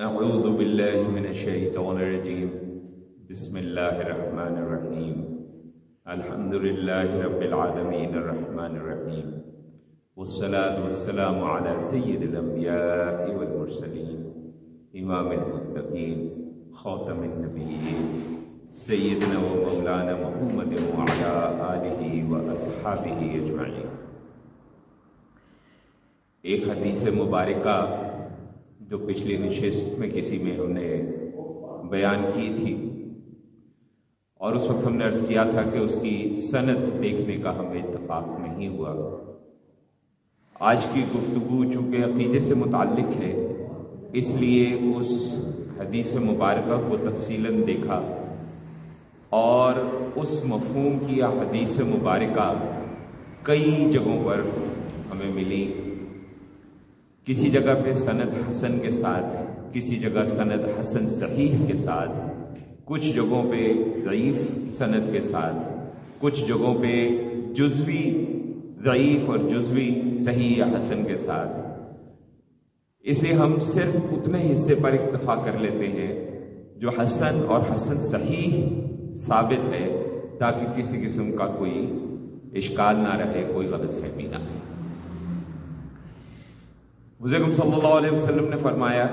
أعوذ بالله من الشيطان الرجيم. بسم الله الرحمن الرحيم. الحمد لله رب العالمين الرحمن الرحيم. والصلاة والسلام على سيد الأنبياء والمرسلين، إمام المتقين، خاتم النبيين، سيدنا ومولانا محمد وعلى آله وأصحابه أجمعين. ایک حدیث مبارکہ جو پچھلی نشست میں کسی میں ہم نے بیان کی تھی۔ اور اس وقت ہم نے عرض کیا تھا کہ اس کی صنعت دیکھنے کا ہمیں اتفاق نہیں ہوا۔ آج کی گفتگو چونکہ عقیدے سے متعلق ہے، اس لیے اس حدیث مبارکہ کو تفصیل دیکھا۔ اور اس مفہوم کی حدیث مبارکہ کئی جگہوں پر ہمیں ملی۔ کسی جگہ پہ سند حسن کے ساتھ کسی جگہ سند حسن صحیح کے ساتھ کچھ جگہوں پہ ضعیف سند کے ساتھ کچھ جگہوں پہ جزوی ضعیف اور جزوی صحیح یا حسن کے ساتھ اس لیے ہم صرف اتنے حصے پر اکتفا کر لیتے ہیں جو حسن اور حسن صحیح ثابت ہے، تاکہ کسی قسم کا کوئی اشکال نہ رہے، کوئی غلط فہمی نہ رہے۔ حضرت صلی اللہ علیہ وسلم نے فرمایا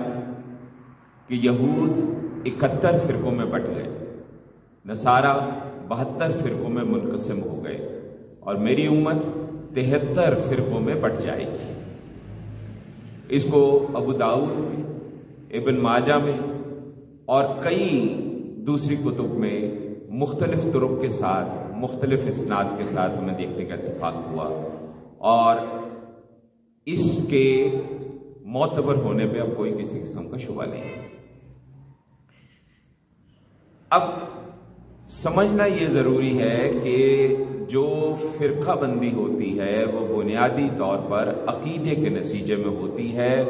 کہ یہود اکہتر فرقوں میں بٹ گئے، نصارہ بہتر فرقوں میں منقسم ہو گئے اور میری امت تہتر فرقوں میں بٹ جائے گی۔ اس کو ابو داود میں، ابن ماجہ میں اور کئی دوسری کتب میں مختلف طرق کے ساتھ، مختلف اسناد کے ساتھ ہمیں دیکھنے کا اتفاق ہوا اور اس کے معتبر ہونے پہ اب کوئی کسی قسم کا شبہ نہیں اب سمجھنا یہ ضروری ہے کہ جو فرقہ بندی ہوتی ہے، وہ بنیادی طور پر عقیدے کے نتیجے میں ہوتی ہے۔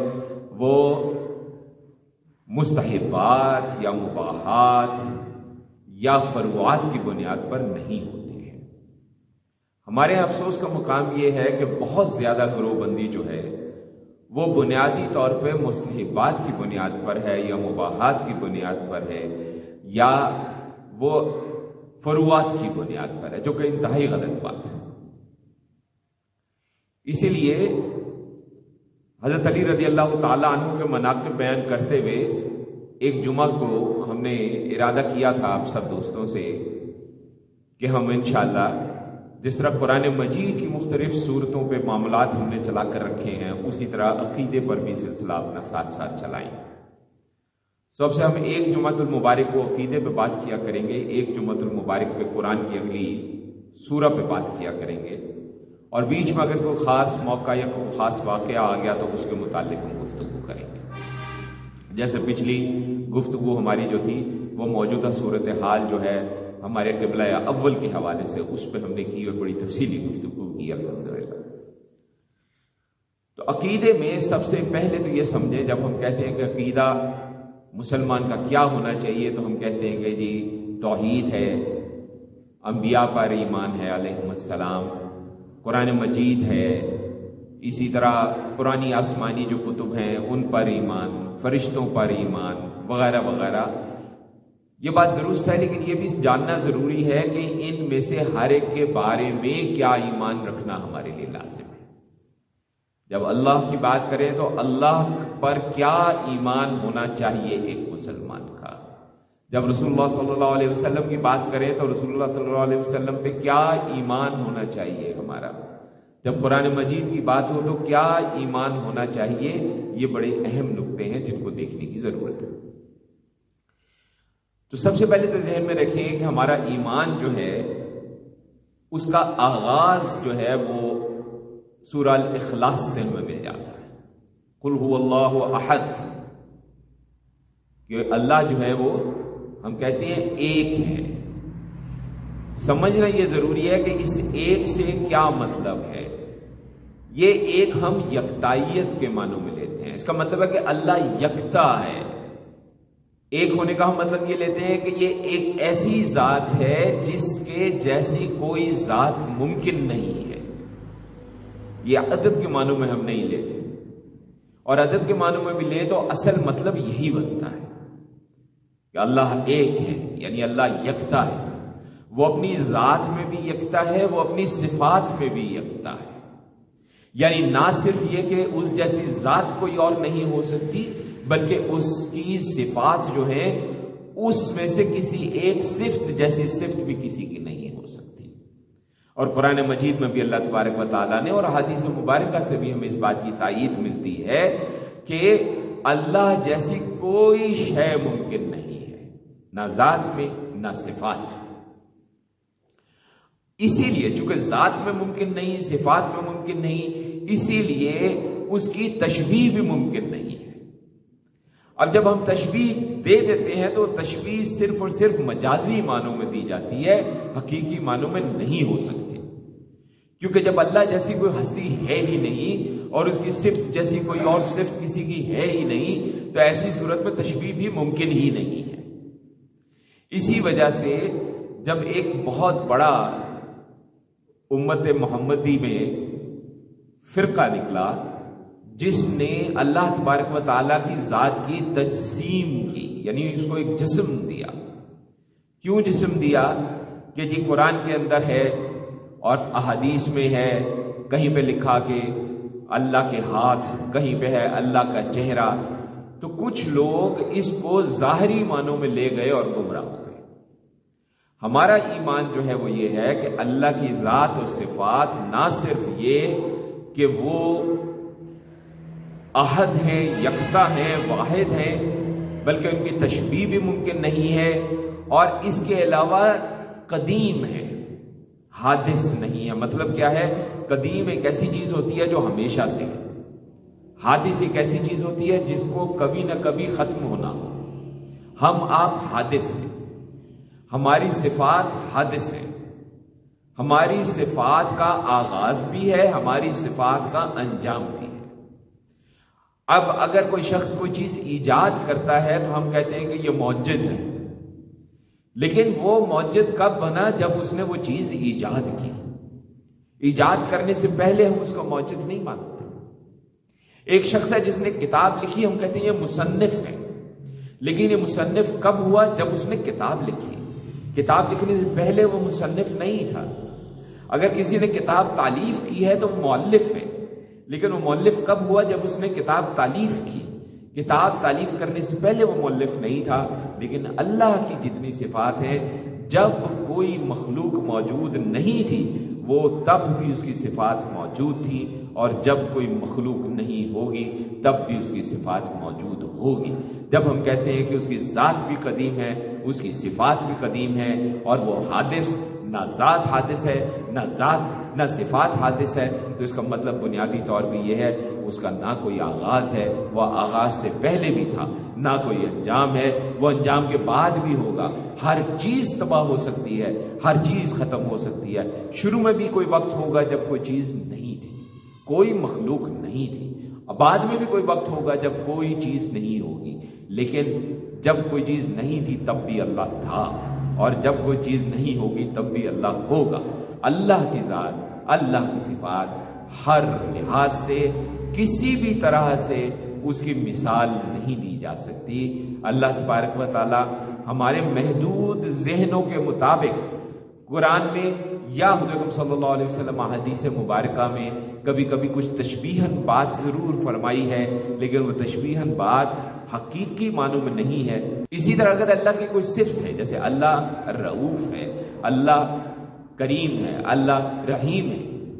وہ مستحبات یا مباحات یا فروعات کی بنیاد پر نہیں ہوتی۔ ہمارے افسوس کا مقام یہ ہے کہ بہت زیادہ گروہ بندی جو ہے، وہ بنیادی طور پہ مستحبات کی بنیاد پر ہے یا مباحات کی بنیاد پر ہے یا وہ فروعات کی بنیاد پر ہے، جو کہ انتہائی غلط بات ہے۔ اسی لیے حضرت علی رضی اللہ تعالیٰ عنہ کے مناقب بیان کرتے ہوئے ایک جمعہ کو ہم نے ارادہ کیا تھا آپ سب دوستوں سے کہ ہم انشاءاللہ جس طرح قرآن مجید کی مختلف صورتوں پہ معاملات ہم نے چلا کر رکھے ہیں، اسی طرح عقیدے پر بھی سلسلہ اپنا ساتھ ساتھ چلائیں۔ سب سے ہم ایک جمعت المبارک کو عقیدے پہ بات کیا کریں گے، ایک جمعت المبارک پہ قرآن کی اگلی سورہ پہ بات کیا کریں گے۔ اور بیچ میں اگر کوئی خاص موقع یا کوئی خاص واقعہ آ گیا تو اس کے متعلق ہم گفتگو کریں گے۔ جیسے پچھلی گفتگو ہماری جو تھی، وہ موجودہ صورت حال جو ہے ہمارے قبلہ اول کے حوالے سے اس پہ ہم نے کی اور بڑی تفصیلی گفتگو کی، الحمدللہ۔ تو عقیدے میں سب سے پہلے تو یہ سمجھیں، جب ہم کہتے ہیں کہ عقیدہ مسلمان کا کیا ہونا چاہیے، تو ہم کہتے ہیں کہ جی توحید ہے، انبیاء پر ایمان ہے علیہ السلام، قرآن مجید ہے، اسی طرح پرانی آسمانی جو کتب ہیں، ان پر ایمان، فرشتوں پر ایمان، وغیرہ وغیرہ۔ یہ بات درست ہے، لیکن یہ بھی جاننا ضروری ہے کہ ان میں سے ہر ایک کے بارے میں کیا ایمان رکھنا ہمارے لیے لازم ہے۔ جب اللہ کی بات کریں تو اللہ پر کیا ایمان ہونا چاہیے ایک مسلمان کا؟ جب رسول اللہ صلی اللہ علیہ وسلم کی بات کریں تو رسول اللہ صلی اللہ علیہ وسلم پہ کیا ایمان ہونا چاہیے ہمارا؟ جب قرآن مجید کی بات ہو تو کیا ایمان ہونا چاہیے؟ یہ بڑے اہم نقطے ہیں جن کو دیکھنے کی ضرورت ہے۔ تو سب سے پہلے تو ذہن میں رکھیں کہ ہمارا ایمان جو ہے، اس کا آغاز جو ہے، وہ سورہ الاخلاص سے ہمیں مل جاتا ہے۔ قل هو اللہ احد۔ کہ اللہ جو ہے، وہ ہم کہتے ہیں ایک ہے۔ سمجھنا یہ ضروری ہے کہ اس ایک سے کیا مطلب ہے؟ یہ ایک ہم یکتائیت کے معنوں میں لیتے ہیں۔ اس کا مطلب ہے کہ اللہ یکتا ہے۔ ایک ہونے کا ہم مطلب یہ لیتے ہیں کہ یہ ایک ایسی ذات ہے جس کے جیسی کوئی ذات ممکن نہیں ہے۔ یہ عدد کے معنوں میں ہم نہیں لیتے۔ اور عدد کے معنوں میں بھی لے تو اصل مطلب یہی بنتا ہے کہ اللہ ایک ہے یعنی اللہ یکتا ہے۔ وہ اپنی ذات میں بھی یکتا ہے، وہ اپنی صفات میں بھی یکتا ہے۔ یعنی نہ صرف یہ کہ اس جیسی ذات کوئی اور نہیں ہو سکتی بلکہ اس کی صفات جو ہیں، اس میں سے کسی ایک صفت جیسی صفت بھی کسی کی نہیں ہو سکتی۔ اور قرآن مجید میں بھی اللہ تبارک و تعالیٰ نے اور حدیث مبارکہ سے بھی ہمیں اس بات کی تائید ملتی ہے کہ اللہ جیسی کوئی شے ممکن نہیں ہے، نہ ذات میں، نہ صفات۔ اسی لیے چونکہ ذات میں ممکن نہیں، صفات میں ممکن نہیں، اسی لیے اس کی تشبیح بھی ممکن نہیں ہے۔ اب جب ہم تشبیح دے دیتے ہیں تو تشبیح صرف اور صرف مجازی معنوں میں دی جاتی ہے، حقیقی معنوں میں نہیں ہو سکتی۔ کیونکہ جب اللہ جیسی کوئی ہستی ہے ہی نہیں اور اس کی صفت جیسی کوئی اور صفت کسی کی ہے ہی نہیں، تو ایسی صورت میں تشبیح بھی ممکن ہی نہیں ہے۔ اسی وجہ سے جب ایک بہت بڑا امت محمدی میں فرقہ نکلا جس نے اللہ تبارک و تعالیٰ کی ذات کی تجسیم کی یعنی اس کو ایک جسم دیا۔ کیوں جسم دیا؟ کہ جی قرآن کے اندر ہے اور احادیث میں ہے، کہیں پہ لکھا کہ اللہ کے ہاتھ، کہیں پہ ہے اللہ کا چہرہ۔ تو کچھ لوگ اس کو ظاہری معنوں میں لے گئے اور گمراہ ہو گئے۔ ہمارا ایمان جو ہے وہ یہ ہے کہ اللہ کی ذات اور صفات نہ صرف یہ کہ وہ عہد ہیں، یکتا ہیں، واحد ہیں، بلکہ ان کی تشبیح بھی ممکن نہیں ہے اور اس کے علاوہ قدیم ہے، حادث نہیں ہے۔ مطلب کیا ہے؟ قدیم ایک ایسی چیز ہوتی ہے جو ہمیشہ سے ہے۔ حادث ایک ایسی چیز ہوتی ہے جس کو کبھی نہ کبھی ختم ہونا ہو۔ ہم آپ حادث ہیں۔ ہماری صفات حادث ہیں۔ ہماری صفات کا آغاز بھی ہے، ہماری صفات کا انجام بھی ہے۔ اب اگر کوئی شخص کوئی چیز ایجاد کرتا ہے تو ہم کہتے ہیں کہ یہ موجد ہے۔ لیکن وہ موجد کب بنا؟ جب اس نے وہ چیز ایجاد کی۔ ایجاد کرنے سے پہلے ہم اس کو موجد نہیں مانتے۔ ایک شخص ہے جس نے کتاب لکھی، ہم کہتے ہیں یہ مصنف ہے۔ لیکن یہ مصنف کب ہوا؟ جب اس نے کتاب لکھی۔ کتاب لکھنے سے پہلے وہ مصنف نہیں تھا۔ اگر کسی نے کتاب تعلیف کی ہے تو وہ مولف ہے۔ لیکن وہ مولف کب ہوا جب اس نے کتاب تعلیف کی؟ کتاب تعلیف کرنے سے پہلے وہ مولف نہیں تھا، لیکن اللہ کی جتنی صفات ہیں، جب کوئی مخلوق موجود نہیں تھی، وہ تب بھی اس کی صفات موجود تھی، اور جب کوئی مخلوق نہیں ہوگی، تب بھی اس کی صفات موجود ہوگی۔ جب ہم کہتے ہیں کہ اس کی ذات بھی قدیم ہے، اس کی صفات بھی قدیم ہے اور وہ حادث نہ ذات حادث ہے، نہ ذات، نہ صفات حادث ہے۔ تو اس کا مطلب بنیادی طور پہ یہ ہے، اس کا نہ کوئی آغاز ہے، وہ آغاز سے پہلے بھی تھا۔ نہ کوئی انجام ہے، وہ انجام کے بعد بھی ہوگا۔ ہر چیز تباہ ہو سکتی ہے، ہر چیز ختم ہو سکتی ہے۔ شروع میں بھی کوئی وقت ہوگا جب کوئی چیز نہیں تھی، کوئی مخلوق نہیں تھی۔ بعد میں بھی کوئی وقت ہوگا جب کوئی چیز نہیں ہوگی۔ لیکن جب کوئی چیز نہیں تھی، تب بھی اللہ تھا۔ اور جب کوئی چیز نہیں ہوگی تب بھی اللہ ہوگا۔ اللہ کی ذات، اللہ کی صفات ہر لحاظ سے، کسی بھی طرح سے اس کی مثال نہیں دی جا سکتی۔ اللہ تبارک و تعالی ہمارے محدود ذہنوں کے مطابق قرآن میں یا حضرت صلی اللہ علیہ وسلم حدیث مبارکہ میں کبھی کبھی کچھ تشبیہن بات ضرور فرمائی ہے، لیکن وہ تشبیہن بات حقیقی معنوں میں نہیں ہے۔ اسی طرح اگر اللہ کی کوئی صفت ہے، جیسے اللہ رعوف ہے، اللہ کریم ہے، اللہ رحیم ہے،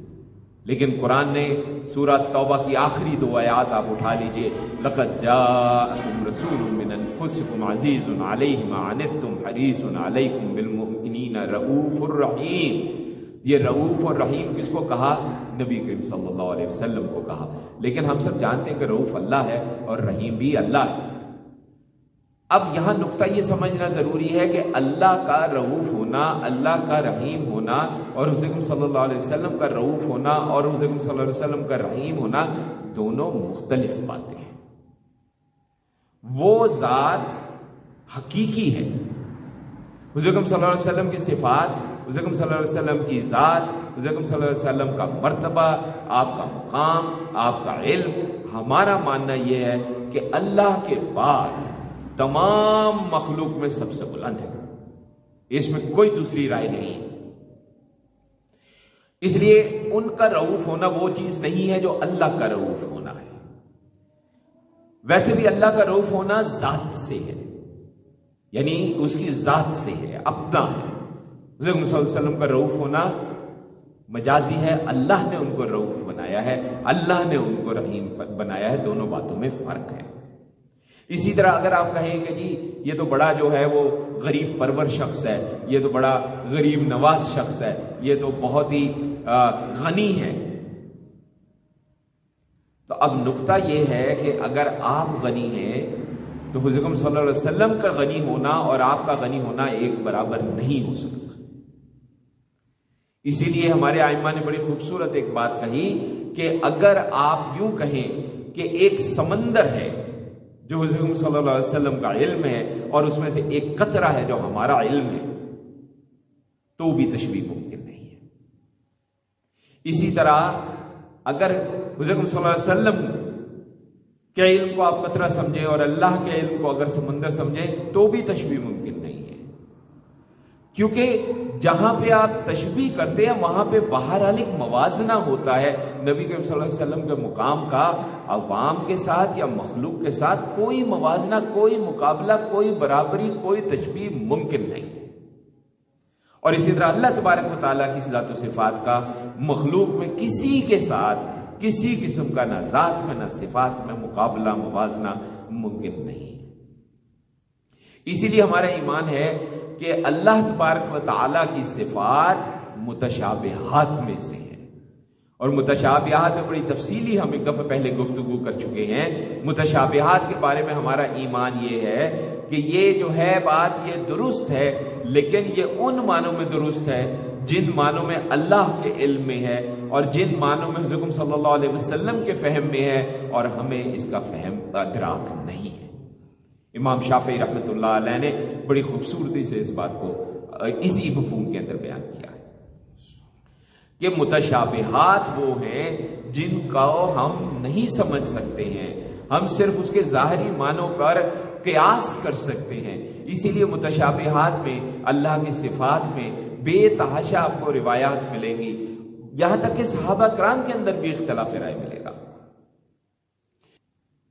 لیکن قرآن نے سورہ توبہ کی آخری دو آیات آپ اٹھا لیجیے۔ لقد جاءکم رسول من انفسکم عزیز علیہ ما عنتم حریص علیکم بالمؤمنین رؤوف الرحیم۔ یہ رؤوف اور رحیم کس کو کہا؟ نبی کریم صلی اللہ علیہ وسلم کو کہا۔ لیکن ہم سب جانتے ہیں کہ رؤوف اللہ ہے اور رحیم بھی اللہ ہے۔ اب یہاں نقطہ یہ سمجھنا ضروری ہے کہ اللہ کا رعوف ہونا، اللہ کا رحیم ہونا اور حضرت صلی اللہ علیہ وسلم کا رعوف ہونا اور حضرت صلی اللہ علیہ وسلم کا رحیم ہونا دونوں مختلف باتیں ہیں۔ وہ ذات حقیقی ہے۔ حضرت صلی اللہ علیہ وسلم کی صفات حضرت صلی اللہ علیہ وسلم کی ذات حضرت صلی اللہ علیہ وسلم کا مرتبہ، آپ کا مقام، آپ کا علم، ہمارا ماننا یہ ہے کہ اللہ کے بعد تمام مخلوق میں سب سے بلند ہے۔ اس میں کوئی دوسری رائے نہیں۔ ہے اس لیے ان کا رعوف ہونا وہ چیز نہیں ہے جو اللہ کا رعوف ہونا ہے۔ ویسے بھی اللہ کا رعوف ہونا ذات سے ہے۔ یعنی اس کی ذات سے ہے، اپنا ہے۔ صلی اللہ علیہ وسلم کا رعوف ہونا مجازی ہے۔ اللہ نے ان کو رعوف بنایا ہے۔ اللہ نے ان کو رحیم بنایا ہے۔ دونوں باتوں میں فرق ہے۔ اسی طرح اگر آپ کہیں کہ جی یہ تو بڑا جو ہے وہ غریب پرور شخص ہے، یہ تو بڑا غریب نواز شخص ہے، یہ تو بہت ہی غنی ہے۔ تو اب نقطہ یہ ہے کہ اگر آپ غنی ہیں، تو حضرت صلی اللہ علیہ وسلم کا غنی ہونا اور آپ کا غنی ہونا ایک برابر نہیں ہو سکتا۔ اسی لیے ہمارے آئمہ نے بڑی خوبصورت ایک بات کہی کہ اگر آپ یوں کہیں کہ ایک سمندر ہے جو حضرت صلی اللہ علیہ وسلم کا علم ہے اور اس میں سے ایک قطرہ ہے جو ہمارا علم ہے، تو بھی تشبیح ممکن نہیں ہے۔ اسی طرح اگر حضرت صلی اللہ علیہ وسلم کے علم کو آپ قطرہ سمجھیں اور اللہ کے علم کو اگر سمندر سمجھیں تو بھی تشبیح ممکن نہیں ہے۔ کیونکہ جہاں پہ آپ تشبیح کرتے ہیں، وہاں پہ باہر ایک موازنہ ہوتا ہے۔ نبی کریم صلی اللہ علیہ وسلم کے مقام کا عوام کے ساتھ یا مخلوق کے ساتھ کوئی موازنہ، کوئی مقابلہ، کوئی برابری، کوئی تشبیح ممکن نہیں۔ اور اسی طرح اللہ تبارک و تعالیٰ کی ذات و صفات کا مخلوق میں کسی کے ساتھ، کسی قسم کا نہ ذات میں، نہ صفات میں مقابلہ، موازنہ ممکن نہیں۔ اسی لیے ہمارا ایمان ہے کہ اللہ تبارک و تعالیٰ کی صفات متشابہات میں سے ہے اور متشابہات میں بڑی تفصیلی ہم ایک دفعہ پہلے گفتگو کر چکے ہیں۔ متشابہات کے بارے میں ہمارا ایمان یہ ہے کہ یہ جو ہے بات یہ درست ہے، لیکن یہ ان معنوں میں درست ہے جن معنوں میں اللہ کے علم میں ہے اور جن معنوں میں حضرت صلی اللہ علیہ وسلم کے فہم میں ہے اور ہمیں اس کا فہم، ادراک نہیں ہے۔ امام شافعی رحمۃ اللہ علیہ نے بڑی خوبصورتی سے اس بات کو اسی مفہوم کے اندر بیان کیا ہے کہ متشابہات وہ ہیں جن کا ہم نہیں سمجھ سکتے ہیں۔ ہم صرف اس کے ظاہری معنوں پر قیاس کر سکتے ہیں۔ اسی لیے متشابہات میں، اللہ کی صفات میں بے تحاشا آپ کو روایات ملیں گی۔ یہاں تک کہ صحابہ کرام کے اندر بھی اختلاف رائے ملے گا۔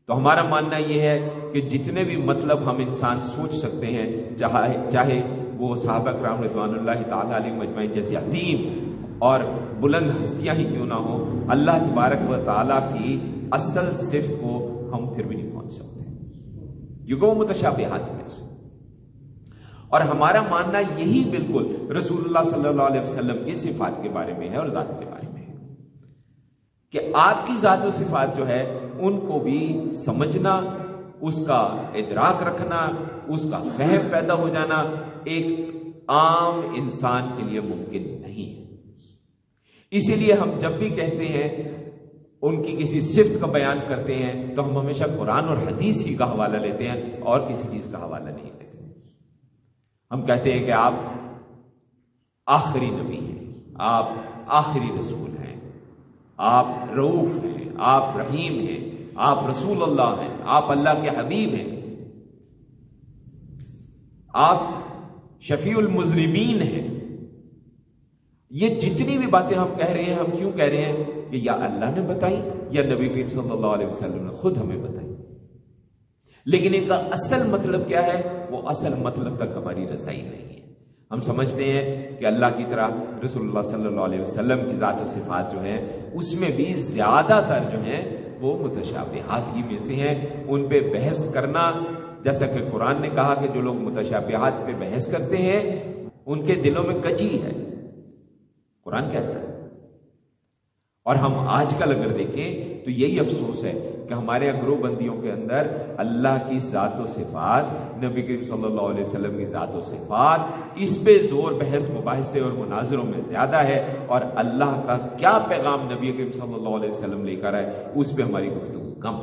تو ہمارا ماننا یہ ہے کہ جتنے بھی مطلب ہم انسان سوچ سکتے ہیں، چاہے چاہے وہ صحابہ کرام رضوان اللہ تعالیٰ علیہ مجمعین جیسے عظیم اور بلند ہستیاں ہی کیوں نہ ہو اللہ تبارک و تعالیٰ کی اصل صفت کو ہم پھر بھی نہیں پہنچ سکتے۔ کیونکہ وہ متشابہات میں سے۔ اور ہمارا ماننا یہی بالکل رسول اللہ صلی اللہ علیہ وسلم کی صفات کے بارے میں ہے اور ذات کے بارے میں ہے کہ آپ کی ذات و صفات جو ہے، ان کو بھی سمجھنا اس کا ادراک رکھنا، اس کا فہم پیدا ہو جانا ایک عام انسان کے لیے ممکن نہیں ہے۔ اسی لیے ہم جب بھی کہتے ہیں، ان کی کسی صفت کا بیان کرتے ہیں، تو ہم ہمیشہ قرآن اور حدیث ہی کا حوالہ لیتے ہیں، اور کسی چیز کا حوالہ نہیں لیتے۔ ہم کہتے ہیں کہ آپ آخری نبی ہیں، آپ آخری رسول ہیں، آپ روف ہیں، آپ رحیم ہیں آپ رسول اللہ ہیں، آپ اللہ کے حبیب ہیں۔ آپ شفیع المذنبین ہیں۔ یہ جتنی بھی باتیں ہم کہہ رہے ہیں، ہم کیوں کہہ رہے ہیں؟ کہ یا اللہ نے بتائی یا نبی کریم صلی اللہ علیہ وسلم نے خود ہمیں بتائی۔ لیکن ان کا اصل مطلب کیا ہے؟ وہ اصل مطلب تک ہماری رسائی نہیں ہے۔ ہم سمجھتے ہیں کہ اللہ کی طرح رسول اللہ صلی اللہ علیہ وسلم کی ذات و صفات جو ہیں، اس میں بھی زیادہ تر جو ہیں وہ متشابہات ہی میں سے ہیں، ان پہ بحث کرنا۔ جیسا کہ قرآن نے کہا کہ جو لوگ متشابہات پہ بحث کرتے ہیں، ان کے دلوں میں کچی ہے۔ قرآن کہتا ہے۔ اور ہم آج کل اگر دیکھیں تو یہی افسوس ہے کہ ہمارے گروہ بندیوں کے اندر اللہ کی ذات و صفات، نبی کریم صلی اللہ علیہ وسلم کی ذات و صفات اس پہ زور، بحث، مباحثے اور مناظروں میں زیادہ ہے اور اللہ کا کیا پیغام نبی کریم صلی اللہ علیہ وسلم لے کر آئے، اس پہ ہماری گفتگو کم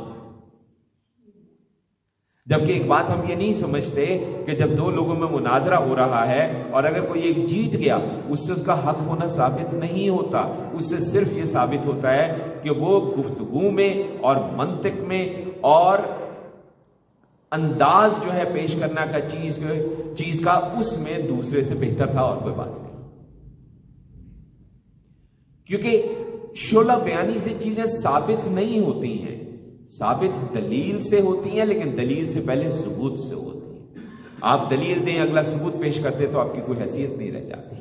جبکہ ایک بات ہم یہ نہیں سمجھتے کہ جب دو لوگوں میں مناظرہ ہو رہا ہے اور اگر کوئی ایک جیت گیا، اس سے اس کا حق ہونا ثابت نہیں ہوتا۔ اس سے صرف یہ ثابت ہوتا ہے کہ وہ گفتگو میں اور منطق میں اور انداز جو ہے پیش کرنا کا چیز چیز کا اس میں دوسرے سے بہتر تھا اور کوئی بات نہیں۔ کیونکہ شولہ بیانی سے چیزیں ثابت نہیں ہوتی ہیں۔ ثابت دلیل سے ہوتی ہیں، لیکن دلیل سے پہلے ثبوت سے ہوتی ہیں۔ آپ دلیل دیں، اگلا ثبوت پیش کرتے تو آپ کی کوئی حیثیت نہیں رہ جاتی۔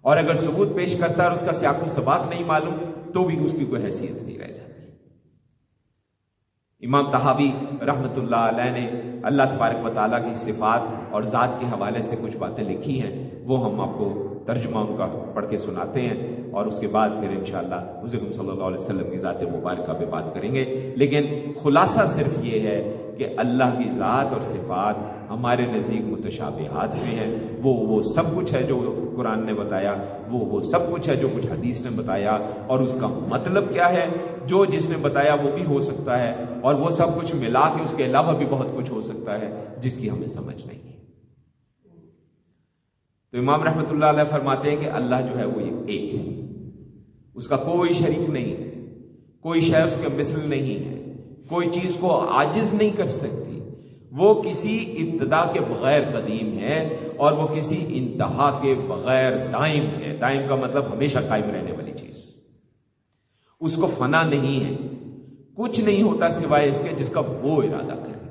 اور اگر ثبوت پیش کرتا اور اس کا سیاق و سباق نہیں معلوم، تو بھی اس کی کوئی حیثیت نہیں رہ جاتی۔ امام تحاوی رحمت اللہ علیہ نے اللہ تبارک و تعالیٰ کی صفات اور ذات کے حوالے سے کچھ باتیں لکھی ہیں، وہ ہم آپ کو ترجمہ ان کا پڑھ کے سناتے ہیں۔ اور اس کے بعد پھر انشاءاللہ حضرت صلی اللہ علیہ وسلم کی ذات مبارکہ پہ بات کریں گے۔ لیکن خلاصہ صرف یہ ہے کہ اللہ کی ذات اور صفات ہمارے نزدیک متشابہات میں ہیں۔ وہ وہ سب کچھ ہے جو قرآن نے بتایا، وہ وہ سب کچھ ہے جو کچھ حدیث نے بتایا۔ اور اس کا مطلب کیا ہے؟ جو جس نے بتایا وہ بھی ہو سکتا ہے، اور وہ سب کچھ ملا کے اس کے علاوہ بھی بہت کچھ ہو سکتا ہے، جس کی ہمیں سمجھ نہیں ہے۔ تو امام رحمت اللہ علیہ فرماتے ہیں کہ اللہ جو ہے وہ ایک ہے۔ اس کا کوئی شریک نہیں ہے کوئی شے اس کے مثل نہیں ہے، کوئی چیز کو عاجز نہیں کر سکتی۔ وہ کسی ابتدا کے بغیر قدیم ہے اور وہ کسی انتہا کے بغیر دائم ہے۔ دائم کا مطلب ہمیشہ قائم رہنے والی چیز۔ اس کو فنا نہیں ہے، کچھ نہیں ہوتا سوائے اس کے جس کا وہ ارادہ کرے۔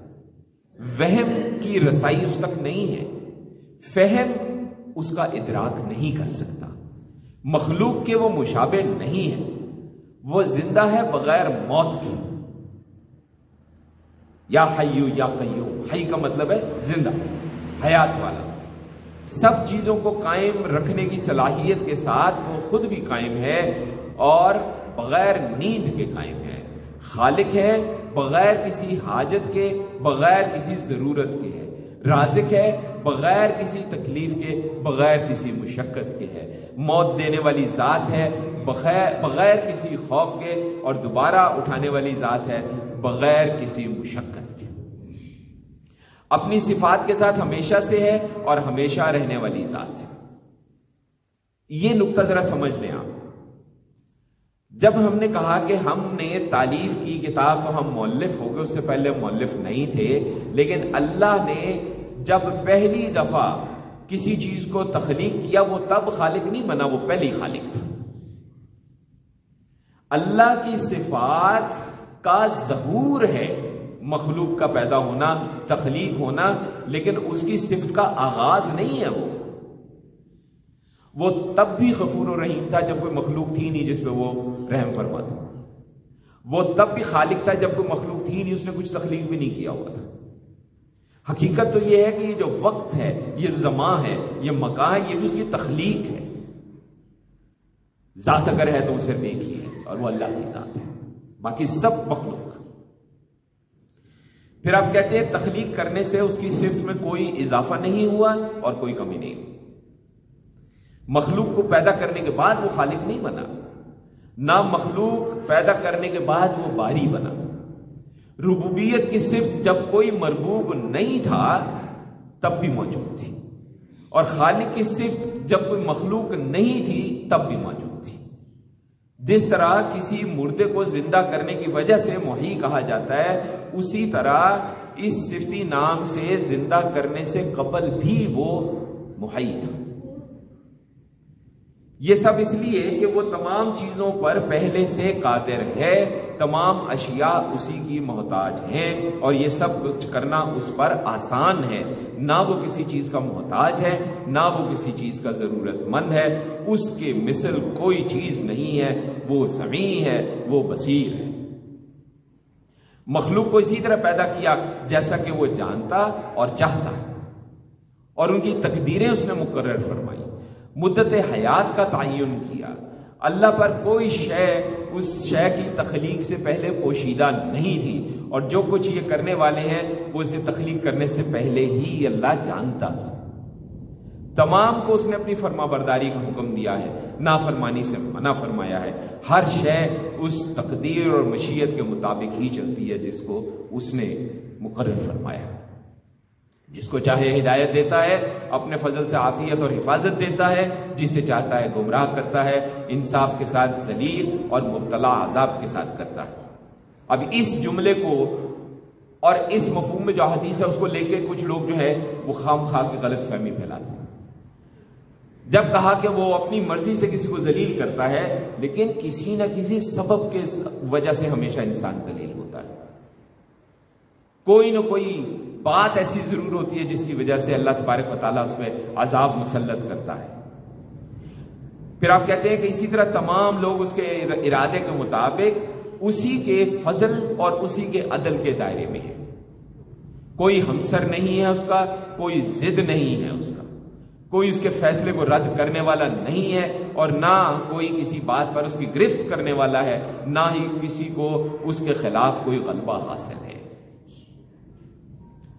وہم کی رسائی اس تک نہیں ہے، فہم اس کا ادراک نہیں کر سکتا۔ مخلوق کے وہ مشابہ نہیں ہے وہ زندہ ہے بغیر موت کے۔ یا حیو یا قیوم۔ حی کا مطلب ہے زندہ، حیات والا۔ سب چیزوں کو قائم رکھنے کی صلاحیت کے ساتھ وہ خود بھی قائم ہے اور بغیر نیند کے قائم ہے۔ خالق ہے بغیر کسی حاجت کے، بغیر کسی ضرورت کے ہے۔ رازق ہے بغیر کسی تکلیف کے، بغیر کسی مشقت کے ہے۔ موت دینے والی ذات ہے بغیر بغیر کسی خوف کے اور دوبارہ اٹھانے والی ذات ہے، بغیر کسی مشقت کے۔ اپنی صفات کے ساتھ ہمیشہ سے ہے اور ہمیشہ رہنے والی ذات ہے۔ یہ نقطہ ذرا سمجھ لیں آپ۔ جب ہم نے کہا کہ ہم نے تعلیف کی کتاب تو ہم مولف ہو گئے، اس سے پہلے مولف نہیں تھے، لیکن اللہ نے جب پہلی دفعہ کسی چیز کو تخلیق کیا، وہ تب خالق نہیں بنا، وہ پہلی خالق تھا۔ اللہ کی صفات کا ظہور ہے، مخلوق کا پیدا ہونا، تخلیق ہونا، لیکن اس کی صفت کا آغاز نہیں ہے وہ۔ وہ تب بھی غفور و رحیم تھا جب کوئی مخلوق تھی نہیں جس پہ وہ رحم فرماتا وہ تب بھی خالق تھا جب کوئی مخلوق تھی نہیں، اس نے کچھ تخلیق بھی نہیں کیا ہوا تھا۔ حقیقت تو یہ ہے کہ یہ جو وقت ہے، یہ زمان ہے، یہ مکان ہے، یہ بھی اس کی تخلیق ہے۔ ذات اگر ہے تو وہ صرف ایک ہی ہے اور وہ اللہ کی ذات ہے۔ باقی سب مخلوق۔ پھر آپ کہتے ہیں تخلیق کرنے سے اس کی صفت میں کوئی اضافہ نہیں ہوا اور کوئی کمی نہیں۔ ہوئی مخلوق کو پیدا کرنے کے بعد وہ خالق نہیں بنا۔ نہ مخلوق پیدا کرنے کے بعد وہ باری بنا۔ ربوبیت کی صفت جب کوئی مربوب نہیں تھا، تب بھی موجود تھی۔ اور خالق کی صفت جب کوئی مخلوق نہیں تھی، تب بھی موجود تھی۔ جس طرح کسی مردے کو زندہ کرنے کی وجہ سے محی کہا جاتا ہے، اسی طرح اس صفتی نام سے زندہ کرنے سے قبل بھی وہ محی تھا۔ یہ سب اس لیے کہ وہ تمام چیزوں پر پہلے سے قادر ہے، تمام اشیاء اسی کی محتاج ہیں اور یہ سب کچھ کرنا اس پر آسان ہے۔ نہ وہ کسی چیز کا محتاج ہے، نہ وہ کسی چیز کا ضرورت مند ہے۔ اس کے مثل کوئی چیز نہیں ہے، وہ سمیع ہے، وہ بصیر ہے۔ مخلوق کو اسی طرح پیدا کیا جیسا کہ وہ جانتا اور چاہتا ہے۔ اور ان کی تقدیریں اس نے مقرر فرمائی۔ مدت حیات کا تعین کیا۔ اللہ پر کوئی شے اس شے کی تخلیق سے پہلے پوشیدہ نہیں تھی، اور جو کچھ یہ کرنے والے ہیں، وہ اسے تخلیق کرنے سے پہلے ہی اللہ جانتا تھا۔ تمام کو اس نے اپنی فرما برداری کا حکم دیا ہے، نافرمانی سے منع فرمایا ہے۔ ہر شے اس تقدیر اور مشیت کے مطابق ہی چلتی ہے، جس کو اس نے مقرر فرمایا۔ جس کو چاہے ہدایت دیتا ہے، اپنے فضل سے عافیت اور حفاظت دیتا ہے، جسے چاہتا ہے گمراہ کرتا ہے، انصاف کے ساتھ ذلیل اور مبتلا عذاب کے ساتھ کرتا ہے۔ اب اس جملے کو اور اس مفہوم میں جو حدیث ہے، اس کو لے کے کچھ لوگ جو ہے، وہ خام خواہ کی غلط فہمی پھیلاتے ہیں۔ جب کہا کہ وہ اپنی مرضی سے کسی کو ذلیل کرتا ہے، لیکن کسی نہ کسی سبب کے وجہ سے ہمیشہ انسان ذلیل ہوتا ہے۔ کوئی نہ کوئی بات ایسی ضرور ہوتی ہے جس کی وجہ سے اللہ تبارک و تعالیٰ اس میں عذاب مسلط کرتا ہے۔ پھر آپ کہتے ہیں کہ اسی طرح تمام لوگ اس کے ارادے کے مطابق اسی کے فضل اور اسی کے عدل کے دائرے میں ہے کوئی ہمسر نہیں ہے اس کا، کوئی ضد نہیں ہے اس کا۔ کوئی اس کے فیصلے کو رد کرنے والا نہیں ہے اور نہ کوئی کسی بات پر اس کی گرفت کرنے والا ہے، نہ ہی کسی کو اس کے خلاف کوئی غلبہ حاصل ہے۔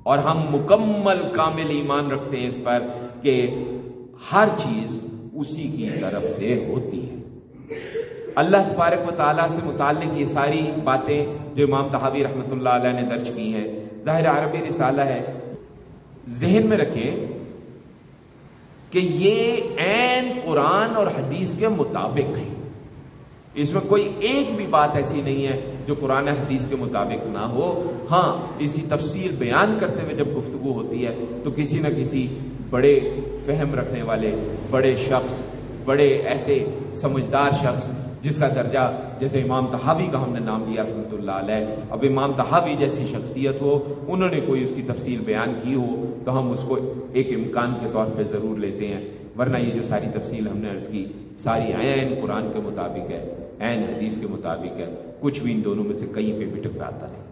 اور ہم مکمل کامل ایمان رکھتے ہیں اس پر کہ ہر چیز اسی کی طرف سے ہوتی ہے۔ اللہ تبارک و تعالیٰ سے متعلق یہ ساری باتیں جو امام تحابی رحمۃ اللہ علیہ نے درج کی ہیں، ظاہر عربی رسالہ ہے۔ ذہن میں رکھیں کہ یہ عین قرآن اور حدیث کے مطابق ہے اس میں کوئی ایک بھی بات ایسی نہیں ہے جو قرآن حدیث کے مطابق نہ ہو۔ ہاں اس کی تفصیل بیان کرتے ہوئے جب گفتگو ہوتی ہے، تو کسی نہ کسی بڑے فہم رکھنے والے، بڑے شخص، بڑے ایسے سمجھدار شخص جس کا درجہ، جیسے امام تحاوی کا ہم نے نام لیا رحمۃ اللہ علیہ۔ اب امام تحاوی جیسی شخصیت ہو، انہوں نے کوئی اس کی تفصیل بیان کی ہو، تو ہم اس کو ایک امکان کے طور پہ ضرور لیتے ہیں۔ ورنہ یہ جو ساری تفصیل ہم نے عرض کی، ساری عین قرآن کے مطابق ہے عین حدیث کے مطابق ہے۔ کچھ بھی ان دونوں میں سے کہیں پہ بھی ٹکراتا نہیں۔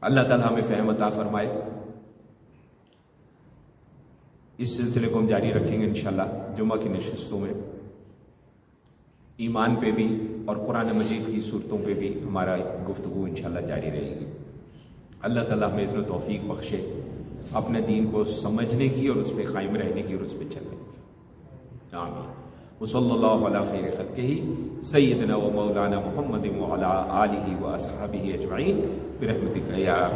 اللہ تعالیٰ ہمیں فہم عطا فرمائے۔ اس سلسلے کو ہم جاری رکھیں گے انشاءاللہ جمعہ کی نشستوں میں۔ ایمان پہ بھی اور قرآن مجید کی صورتوں پہ بھی ہمارا گفتگو انشاءاللہ جاری رہے گی۔ اللہ تعالیٰ ہمیں عزت توفیق بخشے۔ اپنے دین کو سمجھنے کی اور اس پہ قائم رہنے کی اور اس پہ چلنے کی۔ آمین۔ وصلی اللہ علیہ خیر خط ہی سیدنا و مولانا محمد و علیہ آلہ و اصحابہ اجمعین برحمتک یا